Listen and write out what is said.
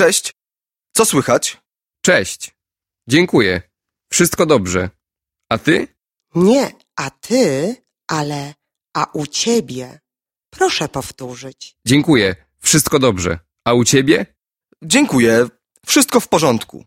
Cześć. Co słychać? Cześć. Dziękuję. Wszystko dobrze. A ty? Nie, a ty, ale a u ciebie. Proszę powtórzyć. Dziękuję. Wszystko dobrze. A u ciebie? Dziękuję. Wszystko w porządku.